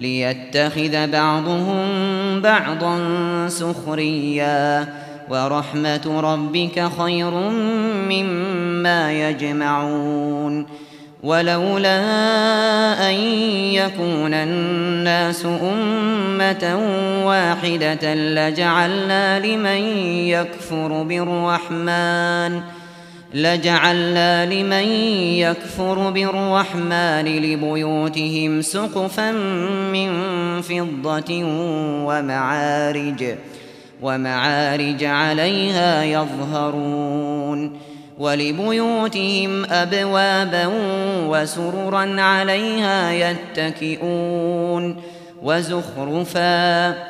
ليتخذ بعضهم بعضا سخريا ورحمة ربك خير مما يجمعون ولولا أن يكون الناس أمة واحدة لجعلنا لمن يكفر بالرحمن ۖ لجعلنا لمن يكفر بالرحمن لبيوتهم سقفا من فضة ومعارج ومعارج عليها يظهرون ولبيوتهم أبوابا وسررا عليها يتكئون وزخرفا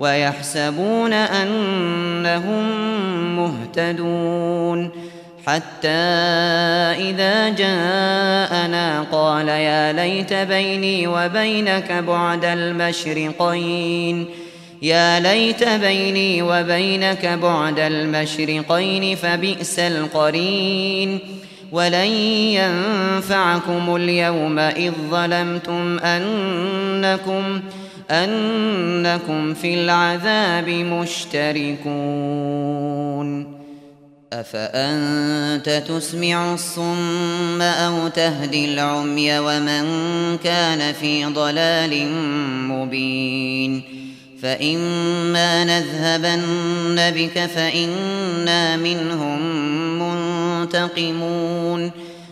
ويحسبون أنهم مهتدون. حتى إذا جاءنا قال يا ليت بيني وبينك بعد المشرقين. يا ليت بيني وبينك بعد المشرقين فبئس القرين. ولن ينفعكم اليوم إذ ظلمتم أنكم مهتدون أنكم في العذاب مشتركون أفأنت تسمع الصم أو تهدي العمي ومن كان في ضلال مبين فإما نذهبن بك فإنا منهم منتقمون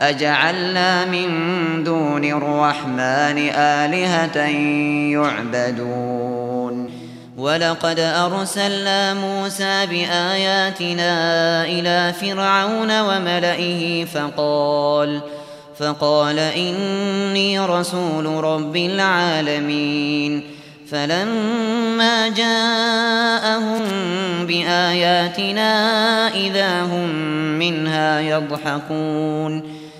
أجعلنا من دون الرحمن آلهة يعبدون ولقد أرسلنا موسى بآياتنا إلى فرعون وملئه فقال فقال إني رسول رب العالمين فلما جاءهم بآياتنا إذا هم منها يضحكون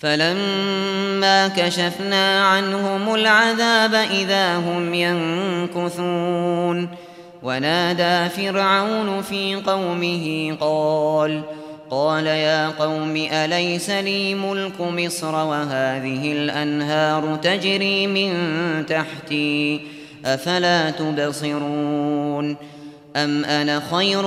فلما كشفنا عنهم العذاب إذا هم ينكثون. ونادى فرعون في قومه قال قال يا قوم أليس لي ملك مصر وهذه الأنهار تجري من تحتي؟ أفلا تبصرون؟ أم أنا خير